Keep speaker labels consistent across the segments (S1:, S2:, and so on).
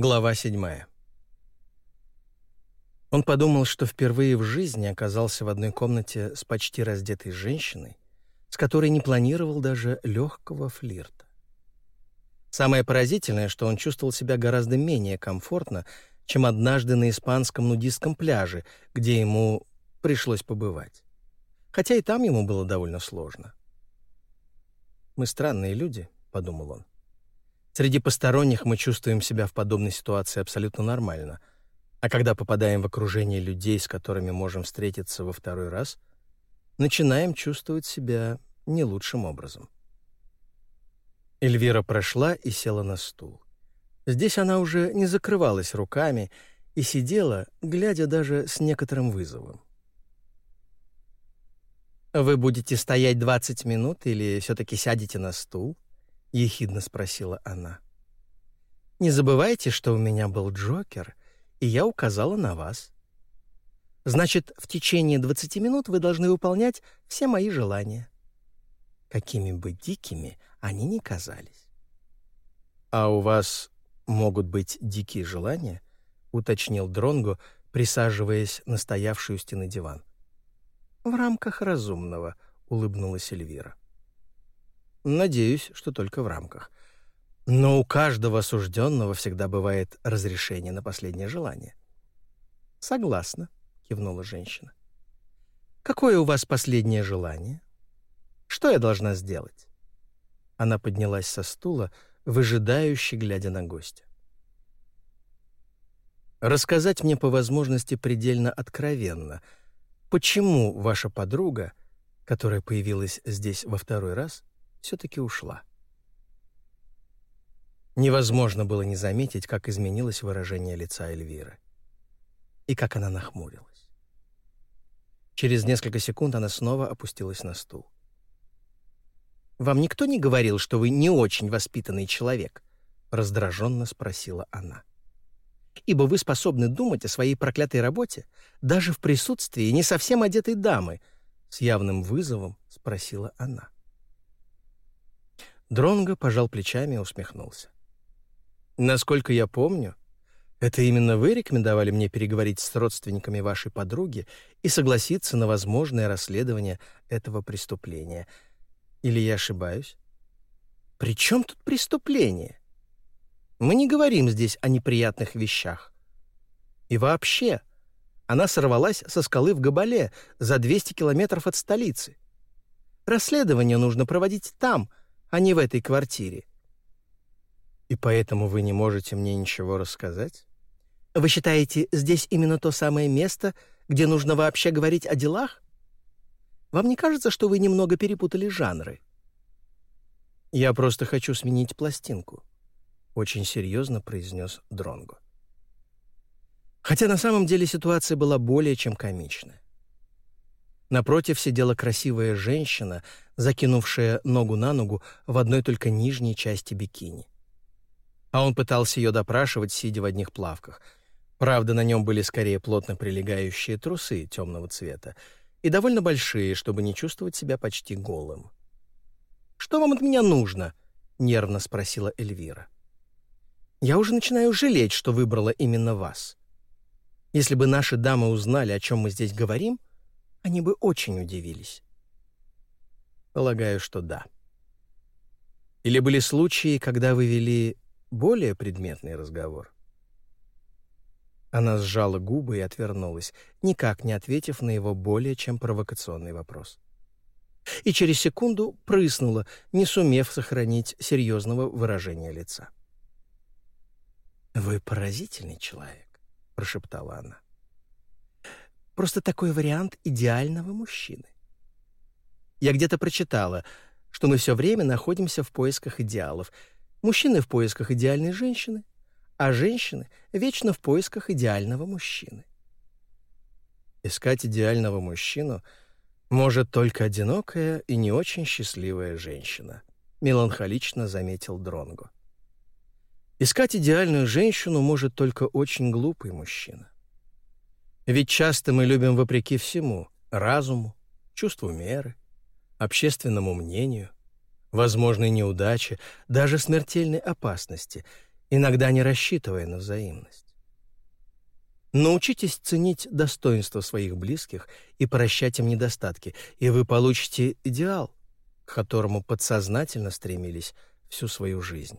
S1: Глава 7. Он подумал, что впервые в жизни оказался в одной комнате с почти раздетой женщиной, с которой не планировал даже легкого флирта. Самое поразительное, что он чувствовал себя гораздо менее комфортно, чем однажды на испанском нудистском пляже, где ему пришлось побывать. Хотя и там ему было довольно сложно. «Мы странные люди», — подумал он. Среди посторонних мы чувствуем себя в подобной ситуации абсолютно нормально. А когда попадаем в окружение людей, с которыми можем встретиться во второй раз, начинаем чувствовать себя не лучшим образом. Эльвира прошла и села на стул. Здесь она уже не закрывалась руками и сидела, глядя даже с некоторым вызовом. «Вы будете стоять 20 минут или все-таки сядете на стул?» — ехидно спросила она. «Не забывайте, что у меня был Джокер, и я указала на вас. Значит, в течение 20 минут вы должны выполнять все мои желания. Какими бы дикими они ни казались». «А у вас могут быть дикие желания?» — уточнил Дронго, присаживаясь на стоявший у стены диван. «В рамках разумного», — улыбнулась Эльвира. Надеюсь, что только в рамках. Но у каждого осужденного всегда бывает разрешение на последнее желание. «Согласна», — кивнула женщина. «Какое у вас последнее желание? Что я должна сделать?» Она поднялась со стула, выжидающе глядя на гостя. «Рассказать мне по возможности предельно откровенно, почему ваша подруга, которая появилась здесь во второй раз, все-таки ушла. Невозможно было не заметить, как изменилось выражение лица Эльвиры. И как она нахмурилась. Через несколько секунд она снова опустилась на стул. «Вам никто не говорил, что вы не очень воспитанный человек?» — раздраженно спросила она. «Ибо вы способны думать о своей проклятой работе даже в присутствии не совсем одетой дамы», — с явным вызовом спросила она. Дронго пожал плечами и усмехнулся. «Насколько я помню, это именно вы рекомендовали мне переговорить с родственниками вашей подруги и согласиться на возможное расследование этого преступления. Или я ошибаюсь? При чем тут преступление? Мы не говорим здесь о неприятных вещах. И вообще, она сорвалась со скалы в Габале за 200 километров от столицы. Расследование нужно проводить там, а не в этой квартире. И поэтому вы не можете мне ничего рассказать? Вы считаете, здесь именно то самое место, где нужно вообще говорить о делах? Вам не кажется, что вы немного перепутали жанры? Я просто хочу сменить пластинку, очень серьезно произнес Дронго. Хотя на самом деле ситуация была более чем комичная. Напротив сидела красивая женщина, закинувшая ногу на ногу в одной только нижней части бикини. А он пытался ее допрашивать, сидя в одних плавках. Правда, на нем были скорее плотно прилегающие трусы темного цвета и довольно большие, чтобы не чувствовать себя почти голым. «Что вам от меня нужно?» — нервно спросила Эльвира. «Я уже начинаю жалеть, что выбрала именно вас. Если бы наши дамы узнали, о чем мы здесь говорим, они бы очень удивились. Полагаю, что да. Или были случаи, когда вы вели более предметный разговор? Она сжала губы и отвернулась, никак не ответив на его более чем провокационный вопрос. И через секунду прыснула, не сумев сохранить серьезного выражения лица. «Вы поразительный человек», — прошептала она. Просто такой вариант идеального мужчины. Я где-то прочитала, что мы все время находимся в поисках идеалов. Мужчины в поисках идеальной женщины, а женщины вечно в поисках идеального мужчины. Искать идеального мужчину может только одинокая и не очень счастливая женщина, меланхолично заметил Дронго. Искать идеальную женщину может только очень глупый мужчина. Ведь часто мы любим вопреки всему — разуму, чувству меры, общественному мнению, возможной неудаче, даже смертельной опасности. иногда не рассчитывая на взаимность. Научитесь ценить достоинства своих близких и прощать им недостатки, и вы получите идеал, к которому подсознательно стремились всю свою жизнь.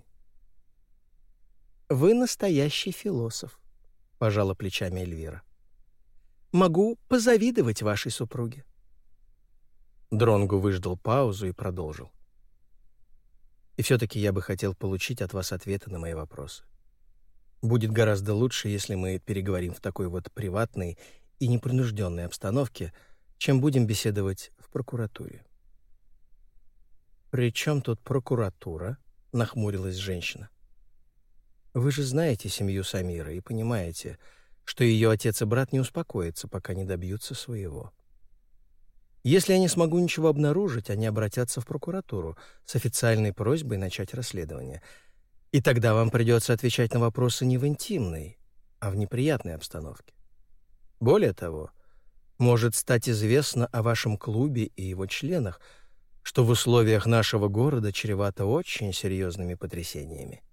S1: «Вы настоящий философ», — пожала плечами Эльвира. «Могу позавидовать вашей супруге». Дронгу выждал паузу и продолжил. «И все-таки я бы хотел получить от вас ответы на мои вопросы. Будет гораздо лучше, если мы переговорим в такой вот приватной и непринужденной обстановке, чем будем беседовать в прокуратуре. «При чем тут прокуратура?» — нахмурилась женщина. «Вы же знаете семью Самира и понимаете, что ее отец и брат не успокоятся, пока не добьются своего. Если я не смогу ничего обнаружить, они обратятся в прокуратуру с официальной просьбой начать расследование — и тогда вам придется отвечать на вопросы не в интимной, а в неприятной обстановке. Более того, может стать известно о вашем клубе и его членах, что в условиях нашего города чревато очень серьезными потрясениями.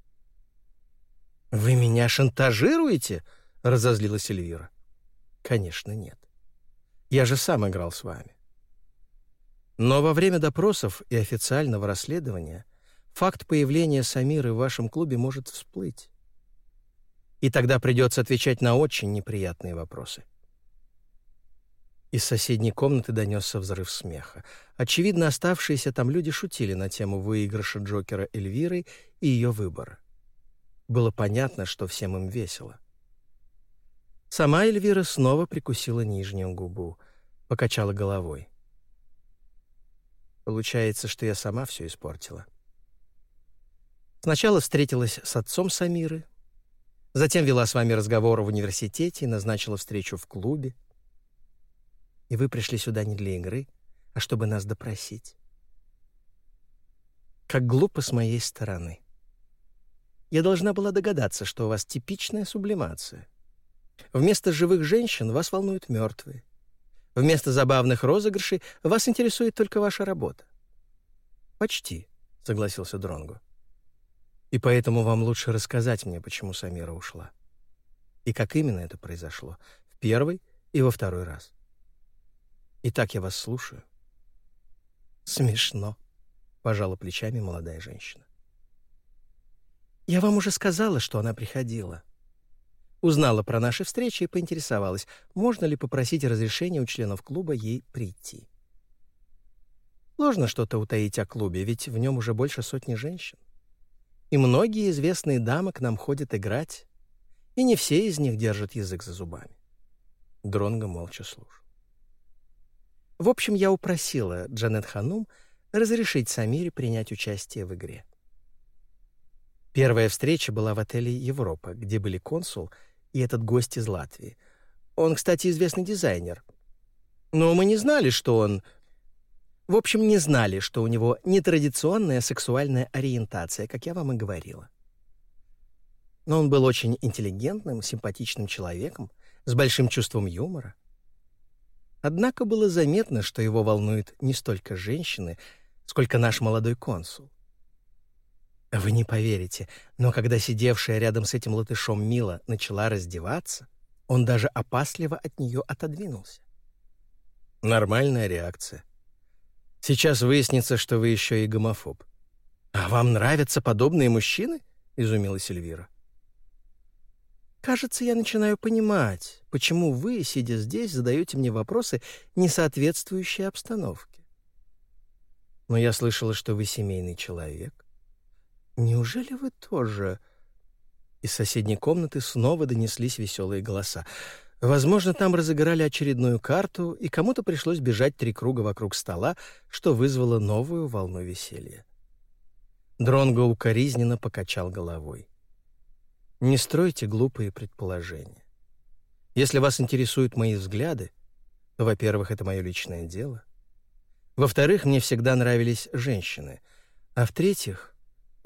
S1: «Вы меня шантажируете?» — разозлилась Эльвира. «Конечно, нет. Я же сам играл с вами. Но во время допросов и официального расследования — факт появления Самиры в вашем клубе может всплыть. И тогда придется отвечать на очень неприятные вопросы. Из соседней комнаты донесся взрыв смеха. Очевидно, оставшиеся там люди шутили на тему выигрыша Джокера Эльвиры и ее выбора. Было понятно, что всем им весело. Сама Эльвира снова прикусила нижнюю губу, покачала головой. Получается, что я сама все испортила. Сначала встретилась с отцом Самиры, затем вела с вами разговор в университете назначила встречу в клубе. И вы пришли сюда не для игры, а чтобы нас допросить. Как глупо с моей стороны. Я должна была догадаться, что у вас типичная сублимация. Вместо живых женщин вас волнуют мертвые. Вместо забавных розыгрышей вас интересует только ваша работа. «Почти», — согласился Дронгу. И поэтому вам лучше рассказать мне, почему Самира ушла. И как именно это произошло, в первый и во второй раз. Итак, я вас слушаю. Смешно, пожала плечами молодая женщина. Я вам уже сказала, что она приходила. Узнала про наши встречи и поинтересовалась, можно ли попросить разрешения у членов клуба ей прийти. Сложно что-то утаить о клубе, ведь в нем уже больше сотни женщин и многие известные дамы к нам ходят играть, и не все из них держат язык за зубами. Дронго молча слушал. В общем, я упросила Джанет Ханум разрешить Самире принять участие в игре. Первая встреча была в отеле «Европа», где были консул и этот гость из Латвии. Он, кстати, известный дизайнер. Но мы не знали, что он в общем, не знали, что у него нетрадиционная сексуальная ориентация, как я вам и говорила. Но он был очень интеллигентным, симпатичным человеком, с большим чувством юмора. Однако было заметно, что его волнует не столько женщины, сколько наш молодой консул. Вы не поверите, но когда сидевшая рядом с этим латышом Мила начала раздеваться, он даже опасливо от нее отодвинулся. Нормальная реакция. Сейчас выяснится, что вы еще и гомофоб. А вам нравятся подобные мужчины? изумилась Эльвира. Кажется, я начинаю понимать, почему вы, сидя здесь, задаете мне вопросы, не соответствующие обстановке. Но я слышала, что вы семейный человек. Неужели вы тоже... Из соседней комнаты снова донеслись веселые голоса. Возможно, там разыграли очередную карту, и кому-то пришлось бежать три круга вокруг стола, что вызвало новую волну веселья. Дронго укоризненно покачал головой. «Не стройте глупые предположения. Если вас интересуют мои взгляды, то, во-первых, это мое личное дело. Во-вторых, мне всегда нравились женщины. А в-третьих,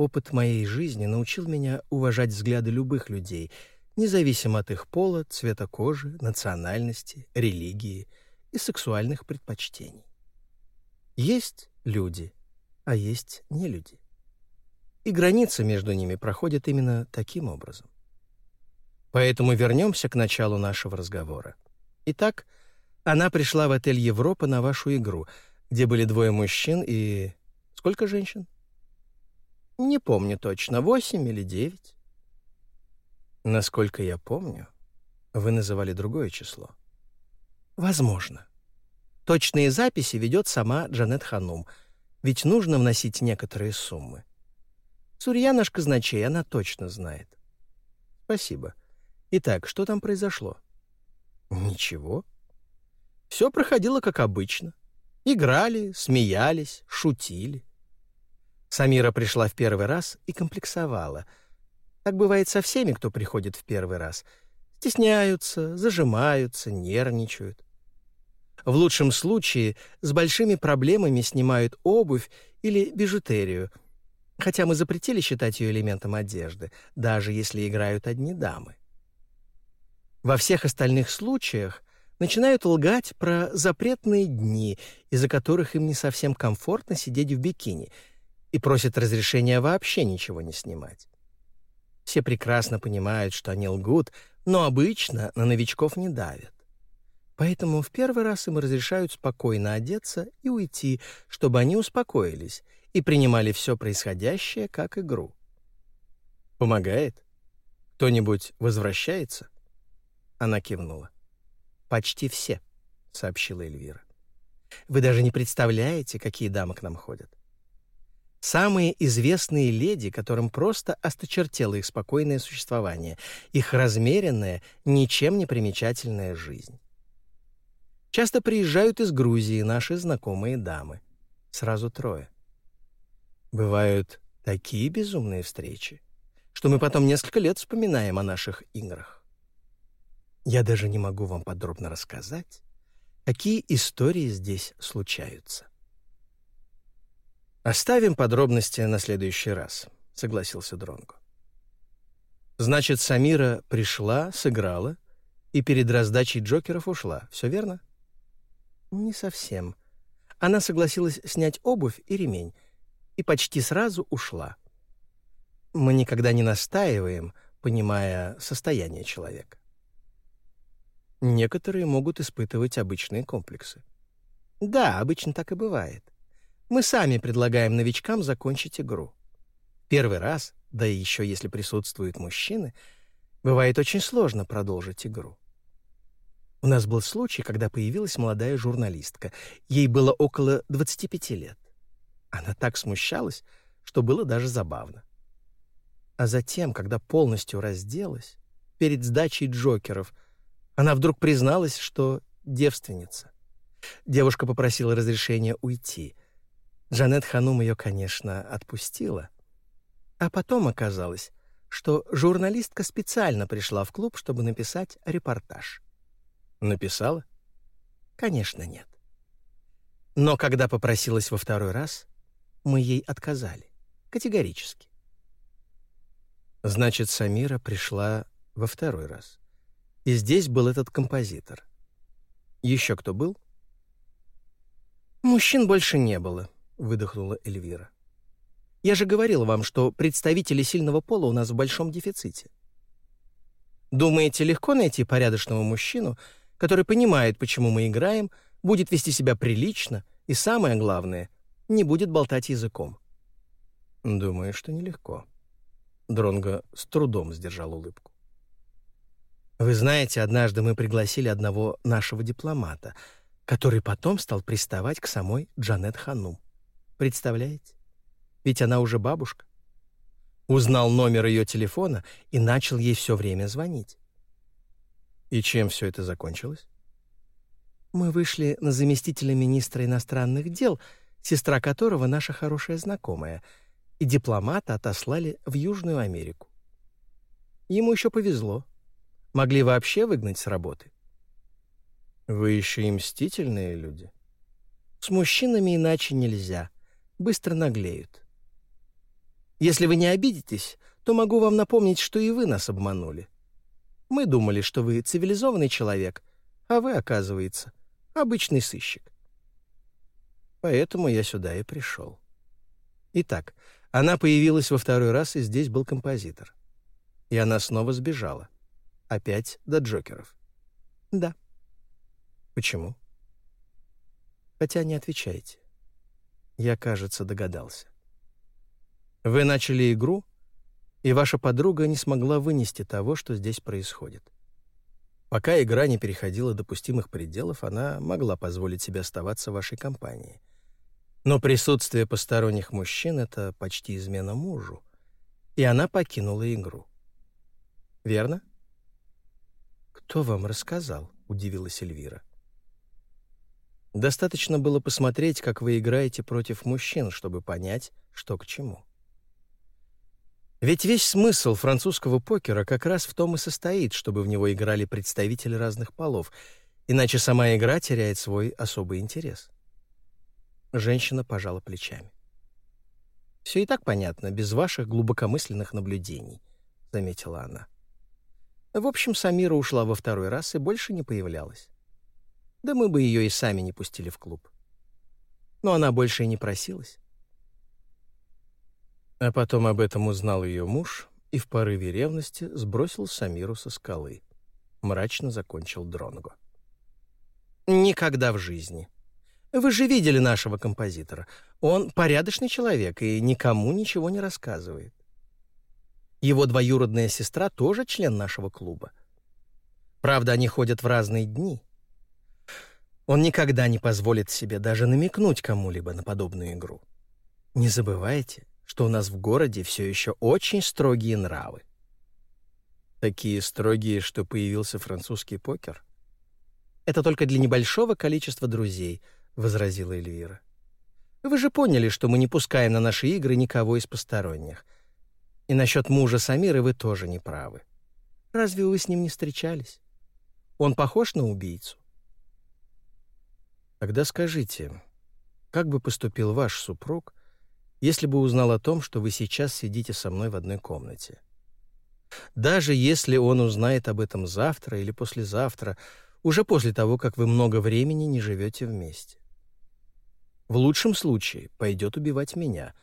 S1: опыт моей жизни научил меня уважать взгляды любых людей — независимо от их пола, цвета кожи, национальности, религии и сексуальных предпочтений. Есть люди, а есть не люди. и граница между ними проходит именно таким образом. Поэтому вернемся к началу нашего разговора. Итак, она пришла в отель «Европа» на вашу игру, где были двое мужчин и... Сколько женщин? Не помню точно, восемь или девять. Насколько я помню, вы называли другое число. Возможно. Точные записи ведет сама Джанет Ханум, ведь нужно вносить некоторые суммы. Сурья наш казначей, она точно знает. Спасибо. Итак, что там произошло? Ничего. Все проходило как обычно. Играли, смеялись, шутили. Самира пришла в первый раз и комплексовала. Так бывает со всеми, кто приходит в первый раз. Стесняются, зажимаются, нервничают. В лучшем случае с большими проблемами снимают обувь или бижутерию, хотя мы запретили считать ее элементом одежды, даже если играют одни дамы. Во всех остальных случаях начинают лгать про запретные дни, из-за которых им не совсем комфортно сидеть в бикини, и просят разрешения вообще ничего не снимать. Все прекрасно понимают, что они лгут, но обычно на новичков не давят. Поэтому в первый раз им разрешают спокойно одеться и уйти, чтобы они успокоились и принимали все происходящее как игру. Помогает? Кто-нибудь возвращается? Она кивнула. Почти все, сообщила Эльвира. Вы даже не представляете, какие дамы к нам ходят. Самые известные леди, которым просто осточертело их спокойное существование, их размеренная, ничем не примечательная жизнь. Часто приезжают из Грузии наши знакомые дамы. Сразу трое. Бывают такие безумные встречи, что мы потом несколько лет вспоминаем о наших играх. Я даже не могу вам подробно рассказать, какие истории здесь случаются. Оставим подробности на следующий раз, согласился Дронго. Значит, Самира пришла, сыграла и перед раздачей джокеров ушла. Все верно? Не совсем. Она согласилась снять обувь и ремень и почти сразу ушла. Мы никогда не настаиваем, понимая состояние человека. Некоторые могут испытывать обычные комплексы. Да, обычно так и бывает. Мы сами предлагаем новичкам закончить игру. Первый раз, да и еще если присутствуют мужчины, бывает очень сложно продолжить игру. У нас был случай, когда появилась молодая журналистка. Ей было около 25 лет. Она так смущалась, что было даже забавно. А затем, когда полностью разделась, перед сдачей джокеров, она вдруг призналась, что девственница. Девушка попросила разрешения уйти. Джанет Ханум ее, конечно, отпустила. А потом оказалось, что журналистка специально пришла в клуб, чтобы написать репортаж. Написала? Конечно, нет. Но когда попросилась во второй раз, мы ей отказали. Категорически. Значит, Самира пришла во второй раз. И здесь был этот композитор. Еще кто был? Мужчин больше не было, выдохнула Эльвира. Я же говорил вам, что представители сильного пола у нас в большом дефиците. Думаете, легко найти порядочного мужчину, который понимает, почему мы играем, будет вести себя прилично и, самое главное, не будет болтать языком. Думаю, что нелегко. Дронго с трудом сдержал улыбку. Вы знаете, однажды мы пригласили одного нашего дипломата, который потом стал приставать к самой Джанет Ханум. Представляете? Ведь она уже бабушка. Узнал номер ее телефона и начал ей все время звонить. И чем все это закончилось? Мы вышли на заместителя министра иностранных дел, сестра которого наша хорошая знакомая, и дипломата отослали в Южную Америку. Ему еще повезло. Могли вообще выгнать с работы. Вы еще и мстительные люди. С мужчинами иначе нельзя. Быстро наглеют. Если вы не обидитесь, то могу вам напомнить, что и вы нас обманули. Мы думали, что вы цивилизованный человек, а вы, оказывается, обычный сыщик. Поэтому я сюда и пришел. Итак, Она появилась во второй раз, и здесь был композитор. И она снова сбежала. Опять до Джокеров. Да. Почему? Хотя не отвечайте. Я, кажется, догадался. Вы начали игру, и ваша подруга не смогла вынести того, что здесь происходит. Пока игра не переходила допустимых пределов, она могла позволить себе оставаться в вашей компании. Но присутствие посторонних мужчин — это почти измена мужу, и она покинула игру. Верно? «Кто вам рассказал?» — удивилась Эльвира. Достаточно было посмотреть, как вы играете против мужчин, чтобы понять, что к чему. Ведь весь смысл французского покера как раз в том и состоит, чтобы в него играли представители разных полов, иначе сама игра теряет свой особый интерес. Женщина пожала плечами. «Все и так понятно, без ваших глубокомысленных наблюдений», — заметила она. В общем, Самира ушла во второй раз и больше не появлялась. Да мы бы ее и сами не пустили в клуб. Но она больше и не просилась. А потом об этом узнал ее муж и в порыве ревности сбросил Самиру со скалы. Мрачно закончил Дронго. «Никогда в жизни. Вы же видели нашего композитора. Он порядочный человек и никому ничего не рассказывает. Его двоюродная сестра тоже член нашего клуба. Правда, они ходят в разные дни. Он никогда не позволит себе даже намекнуть кому-либо на подобную игру. Не забывайте, что у нас в городе все еще очень строгие нравы. Такие строгие, что появился французский покер? Это только для небольшого количества друзей, возразила Эльвира. Вы же поняли, что мы не пускаем на наши игры никого из посторонних. И насчет мужа Самиры вы тоже не правы. Разве вы с ним не встречались? Он похож на убийцу? Тогда скажите, как бы поступил ваш супруг, если бы узнал о том, что вы сейчас сидите со мной в одной комнате. Даже если он узнает об этом завтра или послезавтра, уже после того, как вы много времени не живете вместе. В лучшем случае пойдет убивать меня,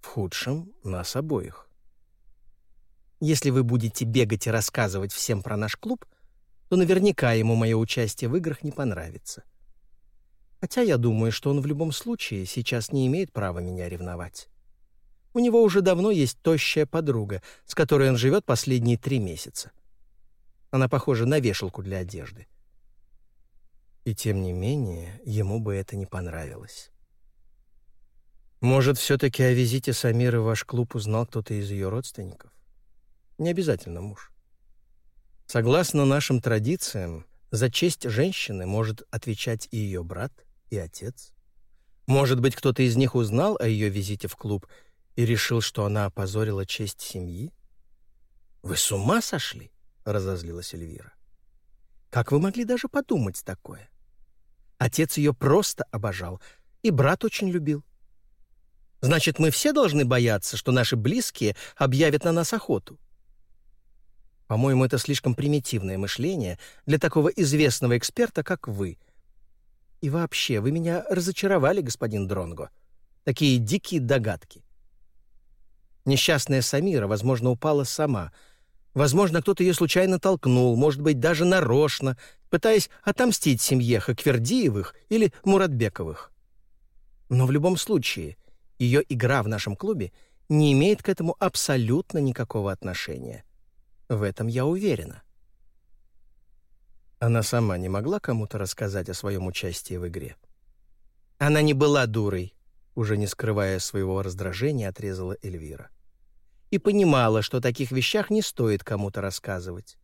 S1: в худшем — нас обоих. Если вы будете бегать и рассказывать всем про наш клуб, то наверняка ему мое участие в играх не понравится. Хотя я думаю, что он в любом случае сейчас не имеет права меня ревновать. У него уже давно есть тощая подруга, с которой он живет последние три месяца. Она похожа на вешалку для одежды. И тем не менее, ему бы это не понравилось. Может, все-таки о визите Самиры в ваш клуб узнал кто-то из ее родственников? Не обязательно муж. Согласно нашим традициям, за честь женщины может отвечать и ее брат, и отец. Может быть, кто-то из них узнал о ее визите в клуб и решил, что она опозорила честь семьи? «Вы с ума сошли?» — разозлилась Эльвира. «Как вы могли даже подумать такое? Отец ее просто обожал, и брат очень любил. Значит, мы все должны бояться, что наши близкие объявят на нас охоту. По-моему, это слишком примитивное мышление для такого известного эксперта, как вы — и вообще, вы меня разочаровали, господин Дронго. Такие дикие догадки. Несчастная Самира, возможно, упала сама. Возможно, кто-то ее случайно толкнул, может быть, даже нарочно, пытаясь отомстить семье Хаквердиевых или Муратбековых. Но в любом случае, ее игра в нашем клубе не имеет к этому абсолютно никакого отношения. В этом я уверена. Она сама не могла кому-то рассказать о своем участии в игре. Она не была дурой, уже не скрывая своего раздражения, отрезала Эльвира. И понимала, что о таких вещах не стоит кому-то рассказывать.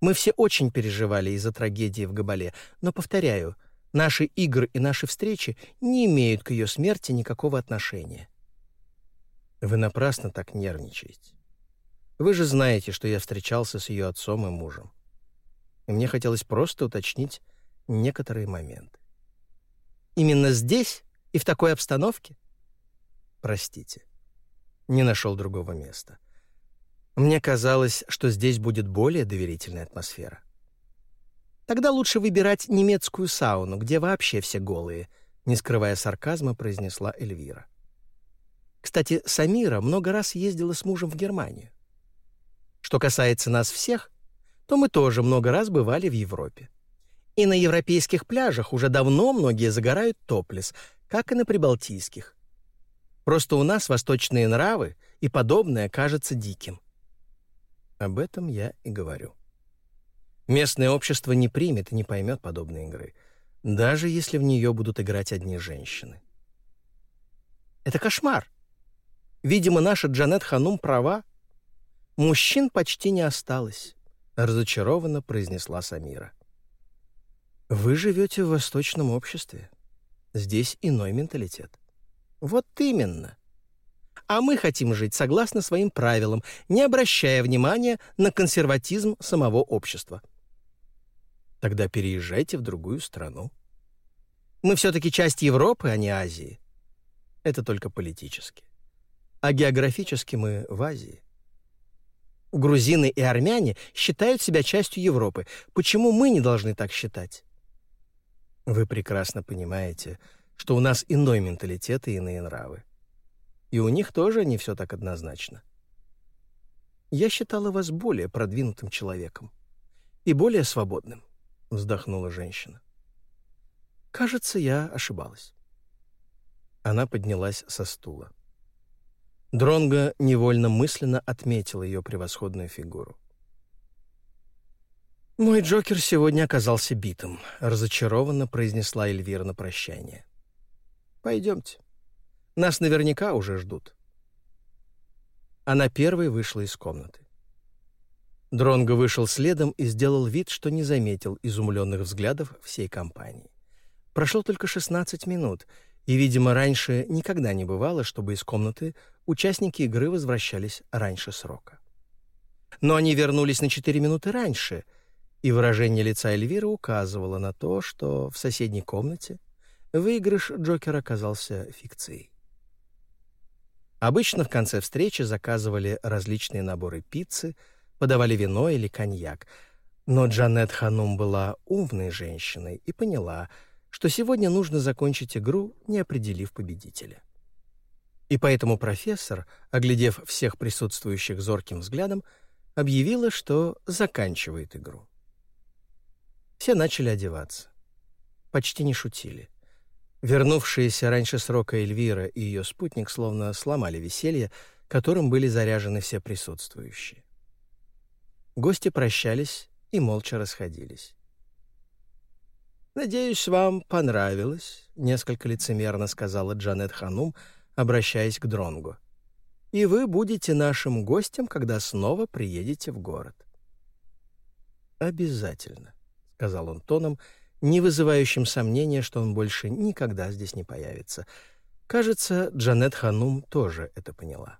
S1: Мы все очень переживали из-за трагедии в Габале, но, повторяю, наши игры и наши встречи не имеют к ее смерти никакого отношения. Вы напрасно так нервничаете. Вы же знаете, что я встречался с ее отцом и мужем и мне хотелось просто уточнить некоторые моменты. Именно здесь и в такой обстановке? Простите, не нашел другого места. Мне казалось, что здесь будет более доверительная атмосфера. Тогда лучше выбирать немецкую сауну, где вообще все голые, не скрывая сарказма, произнесла Эльвира. Кстати, Самира много раз ездила с мужем в Германию. Что касается нас всех, то мы тоже много раз бывали в Европе. И на европейских пляжах уже давно многие загорают топлес, как и на прибалтийских. Просто у нас восточные нравы, и подобное кажется диким. Об этом я и говорю. Местное общество не примет и не поймет подобной игры, даже если в нее будут играть одни женщины. Это кошмар. Видимо, наша Джанет Ханум права. Мужчин почти не осталось, разочарованно произнесла Самира. Вы живете в восточном обществе. Здесь иной менталитет. Вот именно а мы хотим жить согласно своим правилам, не обращая внимания на консерватизм самого общества. Тогда переезжайте в другую страну. Мы все-таки часть Европы, а не Азии. Это только политически. А географически мы в Азии. Грузины и армяне считают себя частью Европы. Почему мы не должны так считать? Вы прекрасно понимаете, что у нас иной менталитет и иные нравы. И у них тоже не все так однозначно. Я считала вас более продвинутым человеком и более свободным, вздохнула женщина. Кажется, я ошибалась. Она поднялась со стула. Дронго невольно мысленно отметил ее превосходную фигуру. «Мой Джокер сегодня оказался битым», — разочарованно произнесла Эльвира на прощание. «Пойдемте». Нас наверняка уже ждут». Она первой вышла из комнаты. Дронго вышел следом и сделал вид, что не заметил изумленных взглядов всей компании. Прошло только 16 минут, и, видимо, раньше никогда не бывало, чтобы из комнаты участники игры возвращались раньше срока. Но они вернулись на 4 минуты раньше, и выражение лица Эльвиры указывало на то, что в соседней комнате выигрыш Джокера оказался фикцией. Обычно в конце встречи заказывали различные наборы пиццы, подавали вино или коньяк. Но Джанет Ханум была умной женщиной и поняла, что сегодня нужно закончить игру, не определив победителя. И поэтому профессор, оглядев всех присутствующих зорким взглядом, объявила, что заканчивает игру. Все начали одеваться. Почти не шутили. Вернувшиеся раньше срока Эльвира и ее спутник словно сломали веселье, которым были заряжены все присутствующие. Гости прощались и молча расходились. «Надеюсь, вам понравилось», — несколько лицемерно сказала Джанет Ханум, обращаясь к Дронгу. «И вы будете нашим гостем, когда снова приедете в город». «Обязательно», — сказал он тоном, — не вызывающим сомнения, что он больше никогда здесь не появится. Кажется, Джанет Ханум тоже это поняла.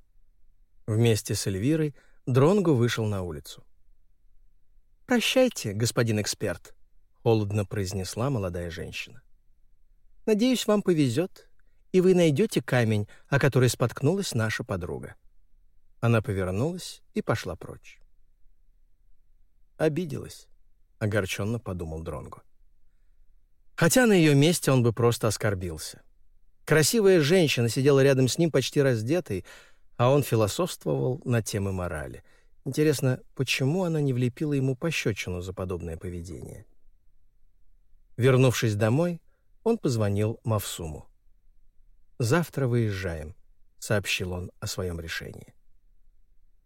S1: Вместе с Эльвирой Дронгу вышел на улицу. «Прощайте, господин эксперт», — холодно произнесла молодая женщина. «Надеюсь, вам повезет, и вы найдете камень, о который споткнулась наша подруга». Она повернулась и пошла прочь. «Обиделась», — огорченно подумал Дронгу. Хотя на ее месте он бы просто оскорбился. Красивая женщина сидела рядом с ним почти раздетой, а он философствовал на темы морали. Интересно, почему она не влепила ему пощечину за подобное поведение? Вернувшись домой, он позвонил Мавсуму. «Завтра выезжаем», — сообщил он о своем решении.